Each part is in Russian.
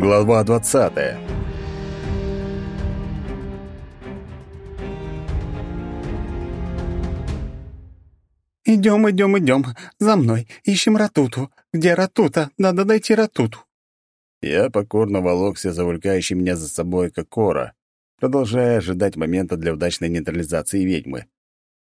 Глава 20. «Идем, идем, идем. За мной. Ищем Ратуту. Где Ратута? Надо найти Ратуту». Я покорно волокся за увлекающей меня за собой Кокора, продолжая ожидать момента для удачной нейтрализации ведьмы.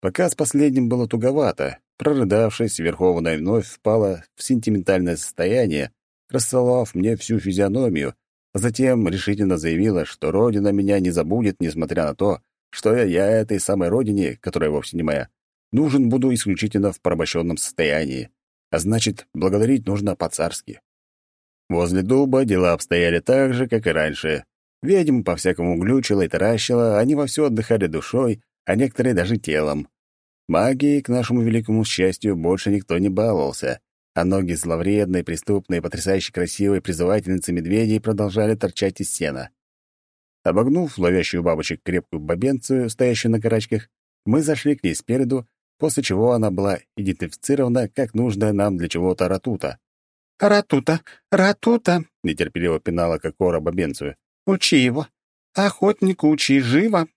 Пока с последним было туговато. Прорыдавшись, Верховная вновь впала в сентиментальное состояние, расцеловав мне всю физиономию, а затем решительно заявила, что Родина меня не забудет, несмотря на то, что я, я этой самой Родине, которая вовсе не моя, нужен буду исключительно в порабощенном состоянии. А значит, благодарить нужно по-царски. Возле дуба дела обстояли так же, как и раньше. Ведьм по-всякому глючила и таращила, они вовсю отдыхали душой, а некоторые даже телом. Магией, к нашему великому счастью, больше никто не баловался, а ноги зловредной, преступной, потрясающе красивой призывательницы медведей продолжали торчать из сена. Обогнув ловящую бабочек крепкую бабенцию, стоящую на карачках, мы зашли к ней спереду, после чего она была идентифицирована как нужная нам для чего-то ратута. «Ратута! Ратута!» — нетерпеливо пинала Кокора бабенцию. «Учи его! Охотник, учи! Живо!»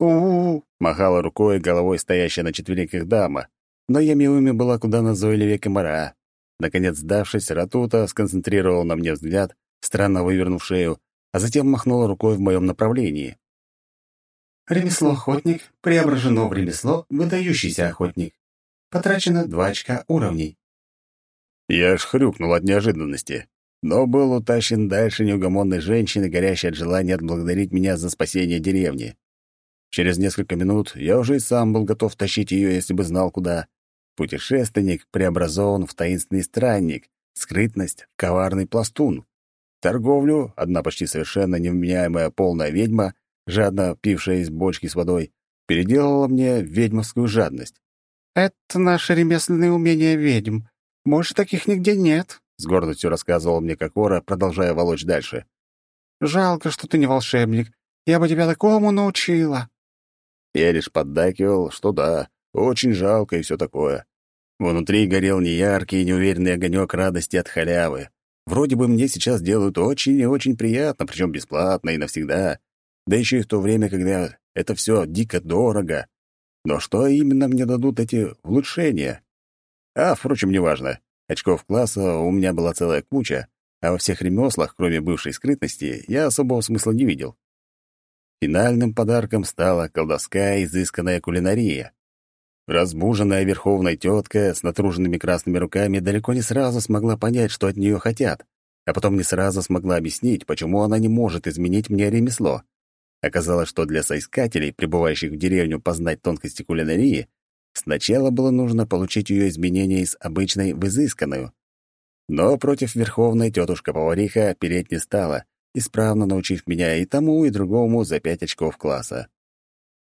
«У-у-у!» — махала рукой головой стоящая на четвереньках дама, но Ямиуми была куда назойливее комара. Наконец, сдавшись, Ратута сконцентрировал на мне взгляд, странно вывернув шею, а затем махнула рукой в моем направлении. «Ремесло охотник преображено в ремесло выдающийся охотник. Потрачено два очка уровней». Я аж хрюкнул от неожиданности, но был утащен дальше неугомонной женщины, горящей от желания отблагодарить меня за спасение деревни. Через несколько минут я уже и сам был готов тащить ее, если бы знал, куда. Путешественник преобразован в таинственный странник, скрытность — коварный пластун. Торговлю одна почти совершенно невменяемая полная ведьма, жадно пившая из бочки с водой, переделала мне ведьмовскую жадность. «Это наше ремесленное умение ведьм. Больше таких нигде нет», — с гордостью рассказывал мне Кокора, продолжая волочь дальше. «Жалко, что ты не волшебник. Я бы тебя такому научила». Я лишь поддакивал, что да, очень жалко и все такое. Внутри горел неяркий и неуверенный огонек радости от халявы. Вроде бы мне сейчас делают очень и очень приятно, причем бесплатно и навсегда. Да еще и в то время, когда это все дико дорого. Но что именно мне дадут эти улучшения? А, впрочем, неважно. Очков класса у меня была целая куча, а во всех ремеслах, кроме бывшей скрытности, я особого смысла не видел. Финальным подарком стала колдовская изысканная кулинария. Разбуженная верховная тетка с натруженными красными руками далеко не сразу смогла понять, что от нее хотят, а потом не сразу смогла объяснить, почему она не может изменить мне ремесло. Оказалось, что для соискателей, прибывающих в деревню познать тонкости кулинарии, сначала было нужно получить ее изменение из обычной в изысканную. Но против верховной тетушка-повариха переть не стала, исправно научив меня и тому, и другому за пять очков класса.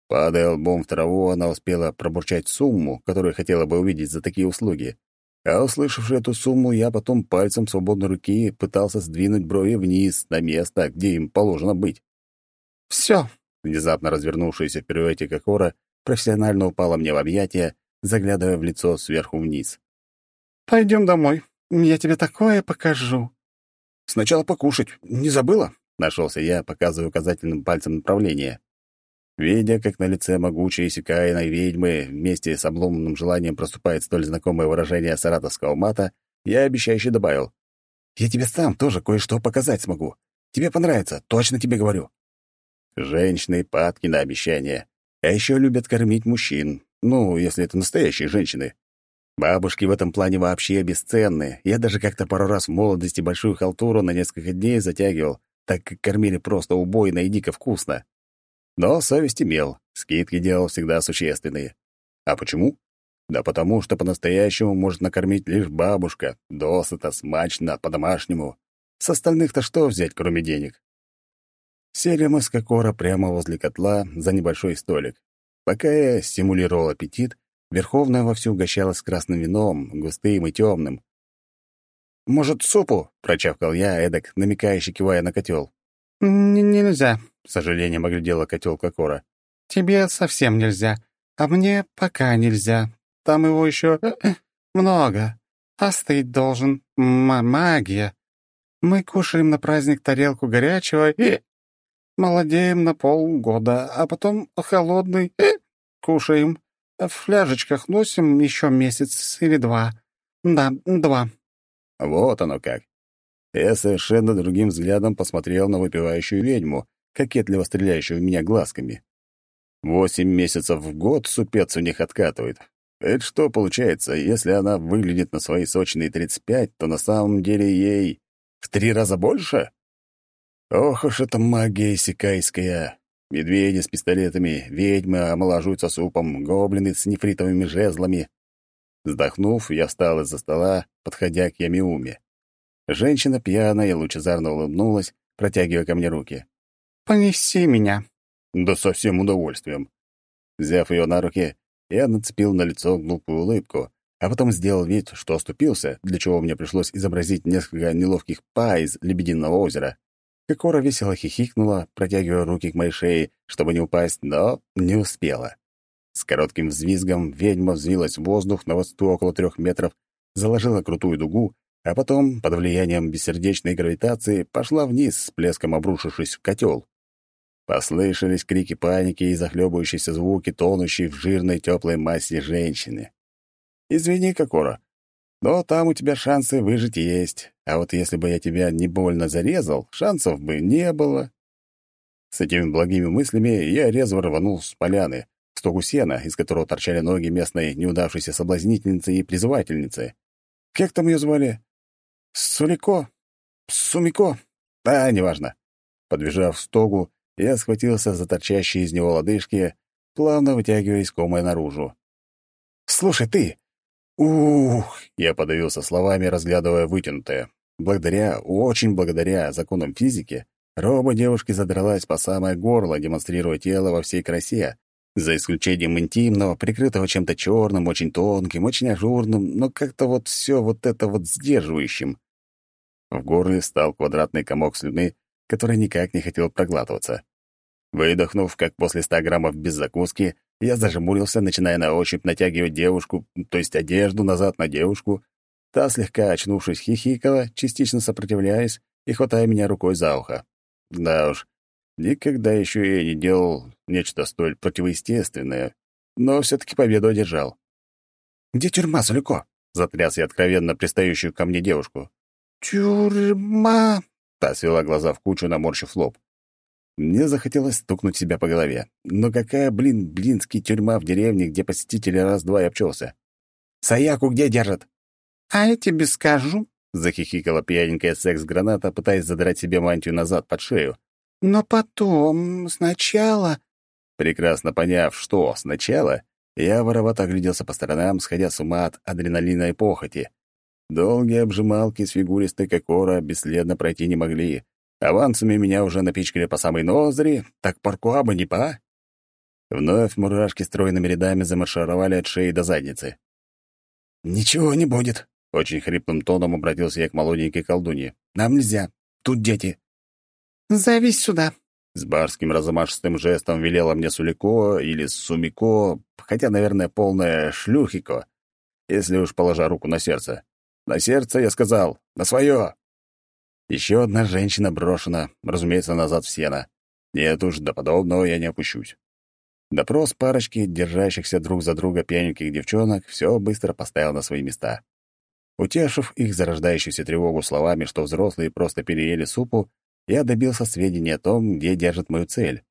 Падая лбом в траву, она успела пробурчать сумму, которую хотела бы увидеть за такие услуги. А услышавши эту сумму, я потом пальцем свободной руки пытался сдвинуть брови вниз, на место, где им положено быть. «Все!» — внезапно развернувшаяся в пируэте Кокора профессионально упала мне в объятия, заглядывая в лицо сверху вниз. «Пойдем домой. Я тебе такое покажу». «Сначала покушать. Не забыла?» — нашелся я, показывая указательным пальцем направление. Видя, как на лице могучей Сикаиной ведьмы вместе с обломанным желанием проступает столь знакомое выражение саратовского мата, я обещающе добавил. «Я тебе сам тоже кое-что показать смогу. Тебе понравится, точно тебе говорю». Женщины падки на обещания. А еще любят кормить мужчин. Ну, если это настоящие женщины. Бабушки в этом плане вообще бесценны. Я даже как-то пару раз в молодости большую халтуру на несколько дней затягивал, так как кормили просто убойно и дико вкусно. Но совесть имел, скидки делал всегда существенные. А почему? Да потому что по-настоящему может накормить лишь бабушка, досыта, смачно, по-домашнему. С остальных-то что взять, кроме денег? Сели мы с Кокора прямо возле котла за небольшой столик. Пока я симулировал аппетит, Верховная вовсю угощалась красным вином, густым и темным. «Может, супу?» — прочавкал я, эдак, намекающе кивая на котел. «Нельзя», — с сожалением оглядела котел Кокора. «Тебе совсем нельзя, а мне пока нельзя. Там его еще э, э, много. Остыть должен. М магия». Мы кушаем на праздник тарелку горячего и молодеем на полгода, а потом холодный и кушаем. В фляжечках носим еще месяц или два. Да, два. Вот оно как. Я совершенно другим взглядом посмотрел на выпивающую ведьму, кокетливо стреляющую в меня глазками. Восемь месяцев в год супец у них откатывает. Это что получается, если она выглядит на свои сочные 35, то на самом деле ей в три раза больше? Ох уж эта магия исекайская. Медведи с пистолетами, ведьмы омоложуются супом, гоблины с нефритовыми жезлами. Вздохнув, я встал из-за стола, подходя к Ямиуме. Женщина пьяная и лучезарно улыбнулась, протягивая ко мне руки. «Понеси меня». Да со всем удовольствием. Взяв ее на руки, я нацепил на лицо глупую улыбку, а потом сделал вид, что оступился, для чего мне пришлось изобразить несколько неловких па из Лебединого озера. Кокора весело хихикнула, протягивая руки к моей шее, чтобы не упасть, но не успела. С коротким взвизгом ведьма взвилась в воздух на высоту около трех метров, заложила крутую дугу, а потом, под влиянием бессердечной гравитации, пошла вниз, с плеском обрушившись в котел. Послышались крики паники и захлебывающиеся звуки, тонущие в жирной теплой массе женщины. «Извини, Кокора, но там у тебя шансы выжить есть, а вот если бы я тебя не больно зарезал, шансов бы не было». С этими благими мыслями я резво рванул с поляны, к стогу сена, из которого торчали ноги местной неудавшейся соблазнительницы и призывательницы. Как там ее звали? Сулико? Сумико? А, неважно. Подбежав к стогу, я схватился за торчащие из него лодыжки, плавно вытягивая искомое наружу. «Слушай, ты!» «Ух!» — я подавился словами, разглядывая вытянутое. Благодаря, очень благодаря законам физики, роба девушки задралась по самое горло, демонстрируя тело во всей красе, за исключением интимного, прикрытого чем-то черным, очень тонким, очень ажурным, но как-то вот все вот это вот сдерживающим. В горле стал квадратный комок слюны, который никак не хотел проглатываться. Выдохнув, как после ста граммов без закуски, я зажмурился, начиная на ощупь натягивать девушку, то есть одежду назад на девушку. Та, слегка очнувшись, хихикала, частично сопротивляясь и хватая меня рукой за ухо. Да уж, никогда еще я не делал нечто столь противоестественное, но все-таки победу одержал. «Где тюрьма, Солюко?» — затряс я откровенно пристающую ко мне девушку. «Тюрьма...» Та свела глаза в кучу, наморщив лоб. Мне захотелось стукнуть себя по голове. Но какая, блин, блинский тюрьма в деревне, где посетители раз-два и обчелся? «Саяку где держат?» «А я тебе скажу», — захихикала пьяненькая секс-граната, пытаясь задрать себе мантию назад под шею. «Но потом, сначала...» Прекрасно поняв, что сначала, я воровато огляделся по сторонам, сходя с ума от адреналина и похоти. Долгие обжималки с фигуристой кокора бесследно пройти не могли. Авансами меня уже напичкали по самой ноздри, так паркуа бы не па. Вновь мурашки стройными рядами замаршировали от шеи до задницы. «Ничего не будет», — очень хриплым тоном обратился я к молоденькой колдунье. «Нам нельзя. Тут дети». «Зовись сюда», с барским размашистым жестом велела мне Сулико или Сумико, хотя, наверное, полное шлюхико, если уж положа руку на сердце. На сердце, я сказал. На свое. Еще одна женщина брошена, разумеется, назад в сено. Нет уж, до подобного я не опущусь. Допрос парочки, держащихся друг за друга пьяненьких девчонок, все быстро поставил на свои места. Утешив их зарождающуюся тревогу словами, что взрослые просто переели супу, я добился сведений о том, где держат мою цель.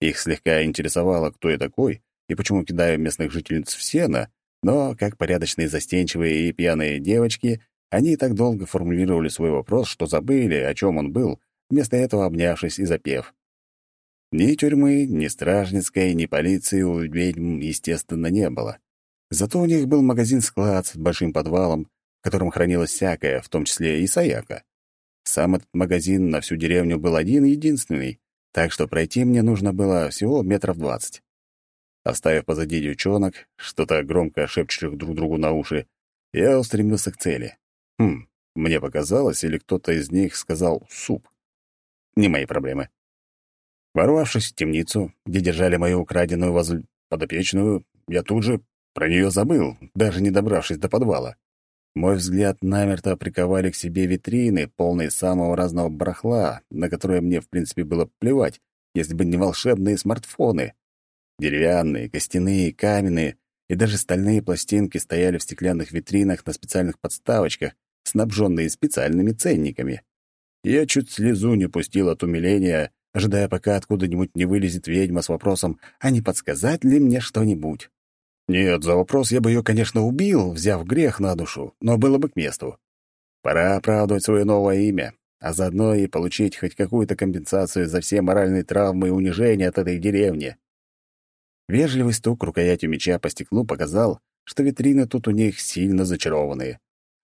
Их слегка интересовало, кто я такой и почему кидаю местных жительниц в сено, но, как порядочные застенчивые и пьяные девочки, они так долго формулировали свой вопрос, что забыли, о чем он был, вместо этого обнявшись и запев. Ни тюрьмы, ни стражницкой, ни полиции у ведьм, естественно, не было. Зато у них был магазин-склад с большим подвалом, в котором хранилось всякое, в том числе и саяка. Сам этот магазин на всю деревню был один-единственный, так что пройти мне нужно было всего метров двадцать. Оставив позади девчонок, что-то громко шепчущих друг другу на уши, я устремился к цели. Хм, мне показалось, или кто-то из них сказал «суп». Не мои проблемы. Ворвавшись в темницу, где держали мою украденную возле подопечную, я тут же про нее забыл, даже не добравшись до подвала. Мой взгляд намертво приковали к себе витрины, полные самого разного барахла, на которое мне, в принципе, было плевать, если бы не волшебные смартфоны. Деревянные, костяные, каменные и даже стальные пластинки стояли в стеклянных витринах на специальных подставочках, снабженные специальными ценниками. Я чуть слезу не пустил от умиления, ожидая, пока откуда-нибудь не вылезет ведьма с вопросом, а не подсказать ли мне что-нибудь. Нет, за вопрос я бы ее, конечно, убил, взяв грех на душу, но было бы к месту. Пора оправдывать свое новое имя, а заодно и получить хоть какую-то компенсацию за все моральные травмы и унижения от этой деревни. Вежливый стук рукоятью меча по стеклу показал, что витрины тут у них сильно зачарованные.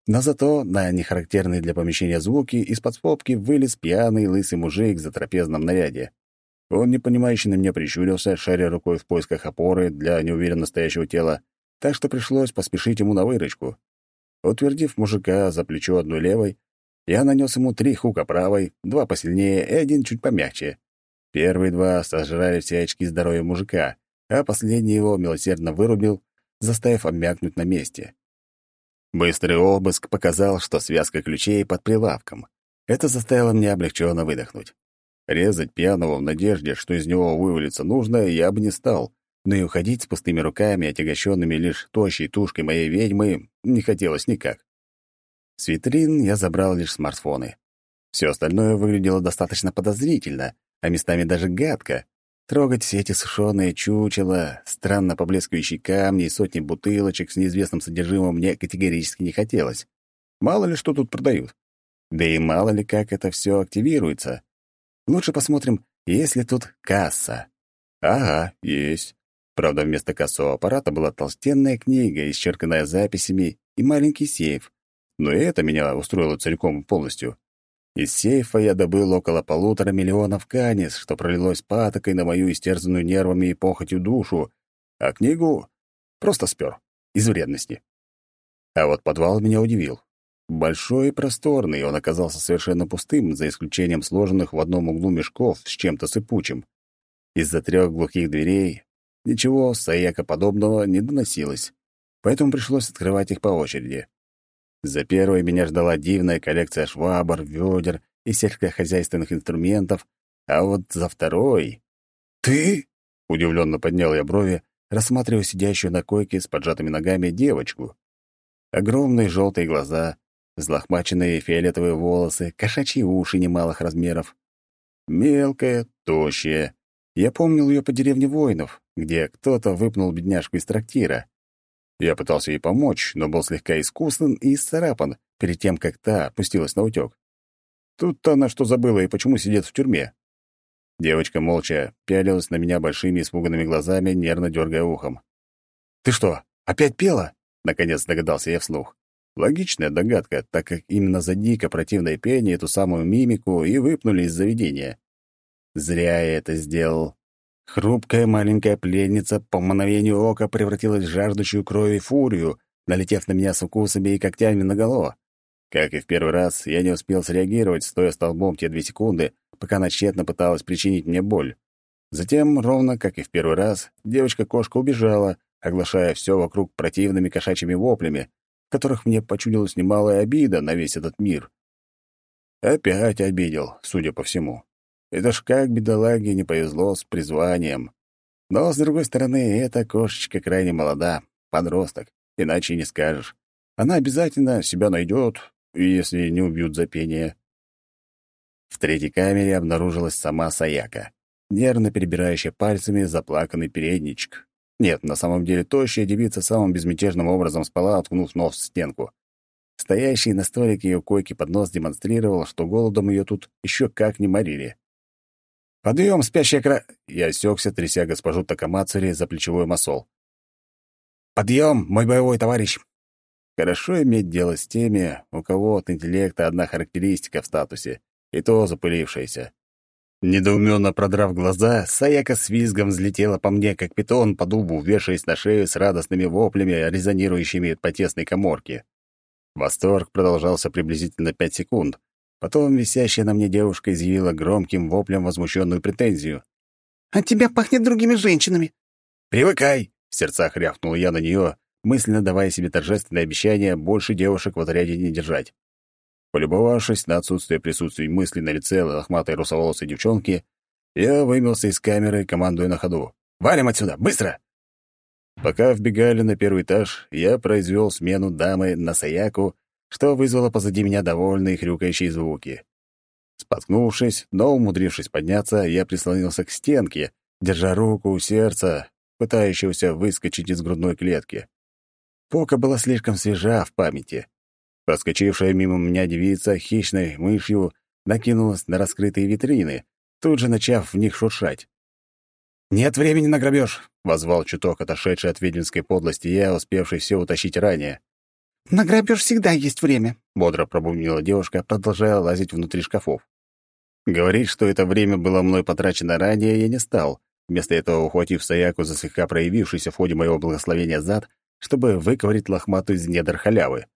Но зато на нехарактерные для помещения звуки из-под вылез пьяный лысый мужик в затрапезном наряде. Он непонимающе на меня прищурился, шаря рукой в поисках опоры для неуверенно стоящего тела, так что пришлось поспешить ему на выручку. Утвердив мужика за плечо одной левой, я нанес ему три хука правой, два посильнее и один чуть помягче. Первые два сожрали все очки здоровья мужика, а последний его милосердно вырубил, заставив обмякнуть на месте. Быстрый обыск показал, что связка ключей под прилавком. Это заставило меня облегченно выдохнуть. Резать пьяного в надежде, что из него вывалится нужное, я бы не стал, но и уходить с пустыми руками, отягощенными лишь тощей тушкой моей ведьмы, не хотелось никак. С витрин я забрал лишь смартфоны. Все остальное выглядело достаточно подозрительно, а местами даже гадко. Трогать все эти сушеные чучела, странно поблескивающие камни и сотни бутылочек с неизвестным содержимым мне категорически не хотелось. Мало ли что тут продают. Да и мало ли как это все активируется. Лучше посмотрим, есть ли тут касса. Ага, есть. Правда, вместо кассового аппарата была толстенная книга, исчерканная записями, и маленький сейф. Но и это меня устроило целиком и полностью. Из сейфа я добыл около полутора миллионов канис, что пролилось патокой на мою истерзанную нервами и похотью душу, а книгу просто спер, из вредности. А вот подвал меня удивил. Большой и просторный, он оказался совершенно пустым, за исключением сложенных в одном углу мешков с чем-то сыпучим. Из-за трех глухих дверей ничего саяка-подобного не доносилось, поэтому пришлось открывать их по очереди. За первой меня ждала дивная коллекция швабр, ведер и сельскохозяйственных инструментов, а вот за второй... «Ты?» — удивленно поднял я брови, рассматривая сидящую на койке с поджатыми ногами девочку. Огромные желтые глаза, Взлохмаченные фиолетовые волосы, кошачьи уши немалых размеров. Мелкая, тощая. Я помнил ее по деревне воинов, где кто-то выпнул бедняжку из трактира. Я пытался ей помочь, но был слегка искусен и исцарапан перед тем, как та опустилась на утёк. Тут-то она что забыла и почему сидит в тюрьме. Девочка молча пялилась на меня большими испуганными глазами, нервно дергая ухом. «Ты что, опять пела?» — наконец догадался я вслух. Логичная догадка, так как именно за дико противное пение эту самую мимику и выпнули из заведения. Зря я это сделал. Хрупкая маленькая пленница по мгновению ока превратилась в жаждущую крови фурию, налетев на меня с укусами и когтями наголо. Как и в первый раз, я не успел среагировать, стоя столбом те две секунды, пока она тщетно пыталась причинить мне боль. Затем, ровно как и в первый раз, девочка-кошка убежала, оглашая все вокруг противными кошачьими воплями, которых мне почудилась немалая обида на весь этот мир. Опять обидел, судя по всему. Это ж как бедолаге не повезло с призванием. Но, с другой стороны, эта кошечка крайне молода, подросток, иначе не скажешь. Она обязательно себя найдет, если не убьют за пение. В третьей камере обнаружилась сама Саяка, нервно перебирающая пальцами заплаканный передничек. Нет, на самом деле тощая девица самым безмятежным образом спала, откнув нос в стенку. Стоящий на столике ее койки под нос демонстрировал, что голодом ее тут еще как не морили. «Подъем, спящая кра...» Я осекся, тряся госпожу Такамацури за плечевой масол. «Подъем, мой боевой товарищ!» Хорошо иметь дело с теми, у кого от интеллекта одна характеристика в статусе, и то запылившаяся. Недоуменно продрав глаза, Саяка с визгом взлетела по мне, как питон по дубу, вешаясь на шею с радостными воплями, резонирующими по тесной коморке. Восторг продолжался приблизительно пять секунд. Потом висящая на мне девушка изъявила громким воплем возмущенную претензию. «От тебя пахнет другими женщинами». «Привыкай!» — в сердцах рявкнул я на нее, мысленно давая себе торжественное обещание больше девушек в отряде не держать. Полюбовавшись на отсутствие присутствия мысли на лице лохматой русоволосой девчонки, я вымылся из камеры, командуя на ходу. «Валим отсюда! Быстро!» Пока вбегали на первый этаж, я произвел смену дамы на Саяку, что вызвало позади меня довольные хрюкающие звуки. Споткнувшись, но умудрившись подняться, я прислонился к стенке, держа руку у сердца, пытающегося выскочить из грудной клетки. Пока была слишком свежа в памяти. Проскочившая мимо меня девица хищной мышью накинулась на раскрытые витрины, тут же начав в них шуршать. «Нет времени на грабеж!» — возвал чуток отошедший от ведьминской подлости я, успевший все утащить ранее. «На грабеж всегда есть время», — бодро пробубнила девушка, продолжая лазить внутри шкафов. Говорить, что это время было мной потрачено ранее, я не стал, вместо этого ухватив Саяку за слегка проявившийся в ходе моего благословения зад, чтобы выковырить лохматую из недр халявы.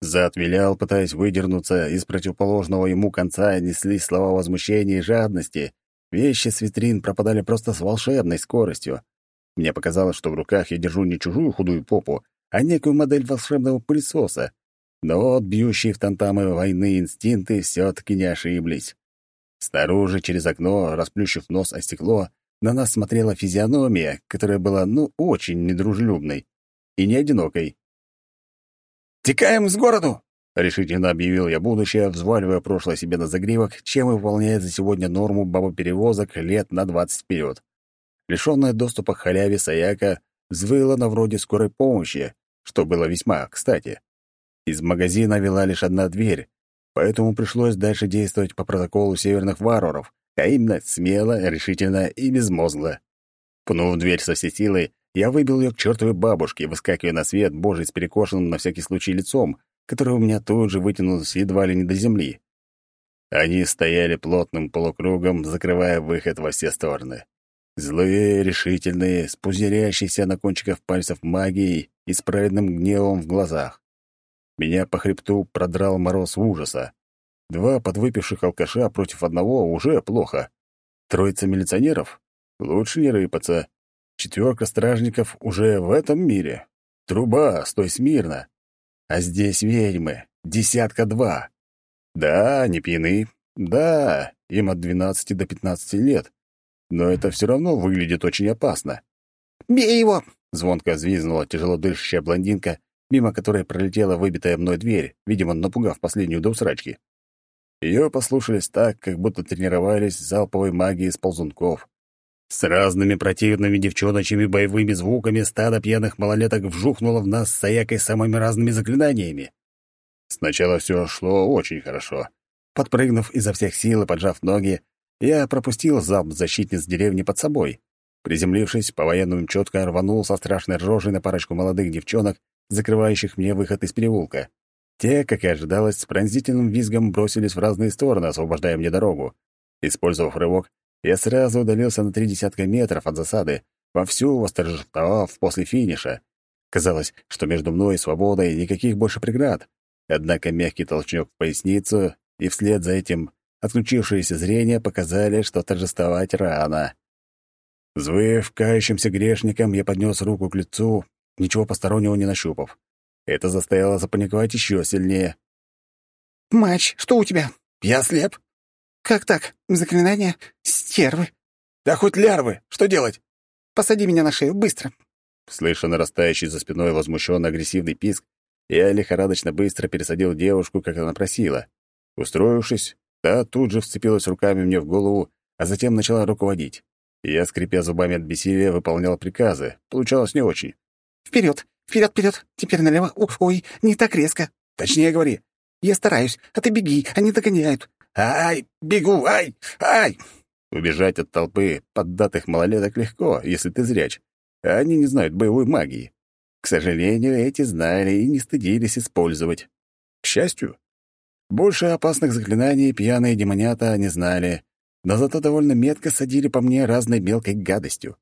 Зад вилял, пытаясь выдернуться, из противоположного ему конца неслись слова возмущения и жадности. Вещи с витрин пропадали просто с волшебной скоростью. Мне показалось, что в руках я держу не чужую худую попу, а некую модель волшебного пылесоса. Но вот бьющие в тантамы войны инстинкты все-таки не ошиблись. Снаружи, через окно, расплющив нос о стекло, на нас смотрела физиономия, которая была, ну, очень недружелюбной и не одинокой. «Текаем с городу!» — решительно объявил я будущее, взваливая прошлое себе на загривок, чем выполняет за сегодня норму бабоперевозок лет на двадцать вперед. Лишённая доступа к халяве Саяка взвыла на вроде скорой помощи, что было весьма кстати. Из магазина вела лишь одна дверь, поэтому пришлось дальше действовать по протоколу северных варваров, а именно смело, решительно и безмозгло. Пнув дверь со всей силы, я выбил ее к чертовой бабушке, выскакивая на свет, божий с перекошенным на всякий случай лицом, которое у меня тут же вытянулось едва ли не до земли. Они стояли плотным полукругом, закрывая выход во все стороны. Злые, решительные, с пузырящейся на кончиках пальцев магией и с праведным гневом в глазах. Меня по хребту продрал мороз ужаса. Два подвыпивших алкаша против одного уже плохо. Троица милиционеров? Лучше не рыпаться. Четверка стражников уже в этом мире. Труба, стой смирно. А здесь ведьмы. Десятка два. Да, не пьяны. Да, им от двенадцати до пятнадцати лет. Но это все равно выглядит очень опасно. «Бей его!» — звонко взвизгнула тяжело дышащая блондинка, мимо которой пролетела выбитая мной дверь, видимо, напугав последнюю до усрачки. Ее послушались так, как будто тренировались залповой магией с ползунков. С разными противными девчоночьими боевыми звуками стадо пьяных малолеток вжухнуло в нас с Саякой самыми разными заклинаниями. Сначала все шло очень хорошо. Подпрыгнув изо всех сил и поджав ноги, я пропустил залп защитниц деревни под собой. Приземлившись, по-военному четко рванул со страшной рожей на парочку молодых девчонок, закрывающих мне выход из переулка. Те, как и ожидалось, с пронзительным визгом бросились в разные стороны, освобождая мне дорогу. Использовав рывок, я сразу удалился на три десятка метров от засады, вовсю восторжествовав после финиша. Казалось, что между мной и свободой никаких больше преград. Однако мягкий толчок в поясницу и вслед за этим отключившееся зрение показали, что торжествовать рано. Взвыв кающимся грешником, я поднес руку к лицу, ничего постороннего не нащупав. Это заставило запаниковать еще сильнее. «Матч, что у тебя?» «Я слеп». «Как так? Заклинание? Стервы?» «Да хоть лярвы! Что делать?» «Посади меня на шею, быстро!» Слыша нарастающий за спиной возмущенно агрессивный писк, я лихорадочно быстро пересадил девушку, как она просила. Устроившись, та тут же вцепилась руками мне в голову, а затем начала руководить. Я, скрипя зубами от бессилия, выполнял приказы. Получалось не очень. «Вперед! Вперед, вперед! Теперь налево! Ой, не так резко!» «Точнее говори!» «Я стараюсь, а ты беги, они догоняют!» «Ай, бегу, ай, ай!» Убежать от толпы поддатых малолеток легко, если ты зряч. Они не знают боевой магии. К сожалению, эти знали и не стыдились использовать. К счастью, больше опасных заклинаний пьяные демонята не знали, но зато довольно метко садили по мне разной мелкой гадостью.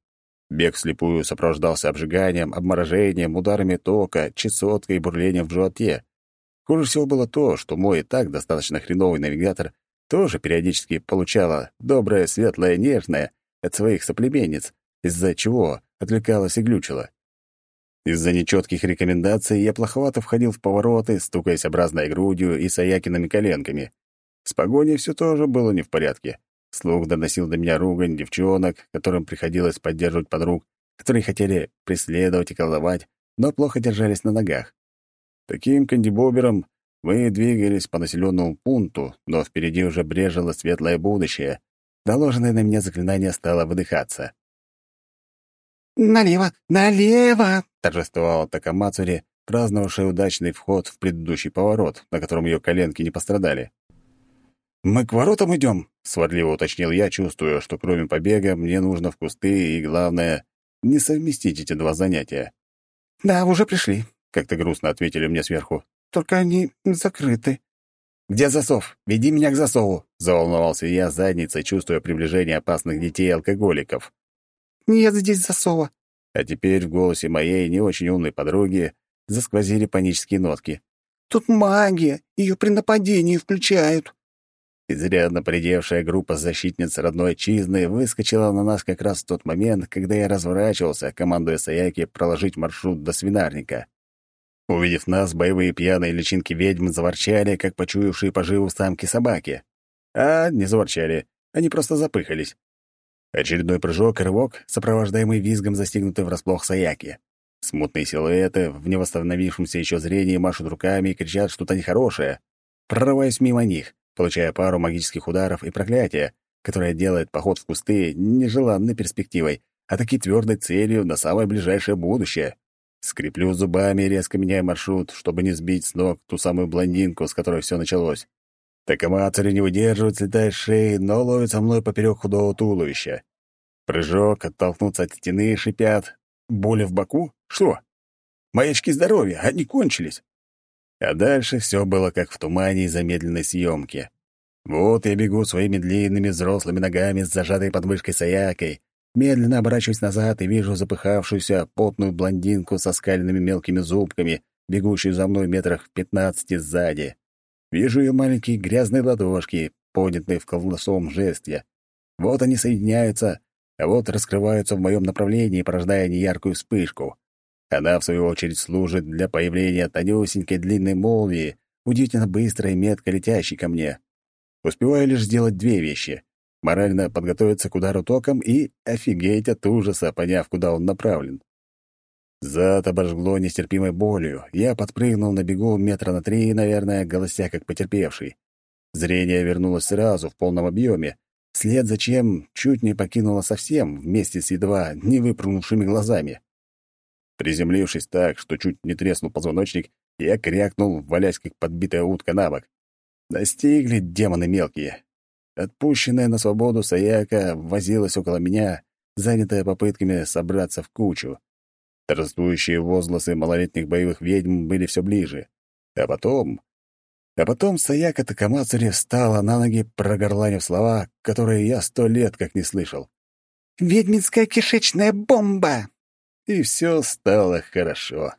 Бег вслепую сопровождался обжиганием, обморожением, ударами тока, чесоткой и бурлением в животе. Хуже всего было то, что мой и так достаточно хреновый навигатор тоже периодически получала доброе, светлое, нежное от своих соплеменниц, из-за чего отвлекалась и глючила. Из-за нечетких рекомендаций я плоховато входил в повороты, стукаясь образной грудью и Саякиными коленками. С погоней все тоже было не в порядке. Слух доносил до меня ругань девчонок, которым приходилось поддерживать подруг, которые хотели преследовать и колдовать, но плохо держались на ногах. Таким кандибобером мы двигались по населенному пункту, но впереди уже брежило светлое будущее. Наложенное на меня заклинание стало выдыхаться. «Налево! Налево!» — торжествовала Такамацури, праздновавшая удачный вход в предыдущий поворот, на котором ее коленки не пострадали. «Мы к воротам идем?» — сварливо уточнил я, чувствуя, что кроме побега мне нужно в кусты и, главное, не совместить эти два занятия. «Да, уже пришли», — как-то грустно ответили мне сверху. «Только они закрыты». «Где засов? Веди меня к засову!» — заволновался я задницей, чувствуя приближение опасных детей и алкоголиков. «Нет здесь засова». А теперь в голосе моей не очень умной подруги засквозили панические нотки. «Тут магия, ее при нападении включают». Изрядно придевшая группа защитниц родной чизны выскочила на нас как раз в тот момент, когда я разворачивался, командуя Саяки проложить маршрут до свинарника. Увидев нас, боевые пьяные личинки ведьм заворчали, как почуявшие поживу самки собаки. А не заворчали, они просто запыхались. Очередной прыжок и рывок, сопровождаемый визгом застигнутой врасплох Саяки. Смутные силуэты в невосстановившемся еще зрении машут руками и кричат что-то нехорошее. Прорываясь мимо них, получая пару магических ударов и проклятия, которое делает поход в кусты нежеланной перспективой, а таки твердой целью на самое ближайшее будущее. Скреплю зубами, резко меняя маршрут, чтобы не сбить с ног ту самую блондинку, с которой все началось. Такамацари не выдерживает, слетает с шеи, но ловит со мной поперек худого туловища. Прыжок, оттолкнуться от стены, шипят. Боли в боку? Что? Мои очки здоровья, они кончились. А дальше все было как в тумане и замедленной съемке. Вот я бегу своими длинными взрослыми ногами с зажатой подмышкой Саякой, медленно оборачиваюсь назад и вижу запыхавшуюся потную блондинку со скальными мелкими зубками, бегущую за мной метрах в пятнадцати сзади. Вижу ее маленькие грязные ладошки, поднятые в колдовском жесте. Вот они соединяются, а вот раскрываются в моем направлении, порождая неяркую вспышку. Она, в свою очередь, служит для появления тонюсенькой длинной молнии, удивительно быстрой и метко летящей ко мне. Успеваю лишь сделать две вещи — морально подготовиться к удару током и офигеть от ужаса, поняв, куда он направлен. Зад обожгло нестерпимой болью. Я подпрыгнул на бегу метра на три, наверное, голося как потерпевший. Зрение вернулось сразу, в полном объеме, След зачем чуть не покинула совсем, вместе с едва не выпрыгнувшими глазами. Приземлившись так, что чуть не треснул позвоночник, я крякнул, валясь как подбитая утка на бок. Достигли демоны мелкие. Отпущенная на свободу Саяка возилась около меня, занятая попытками собраться в кучу. Торжествующие возгласы малолетних боевых ведьм были все ближе. А потом а потом Саяка Такамацури встала на ноги, прогорланив слова, которые я сто лет как не слышал. «Ведьминская кишечная бомба!» И все стало хорошо.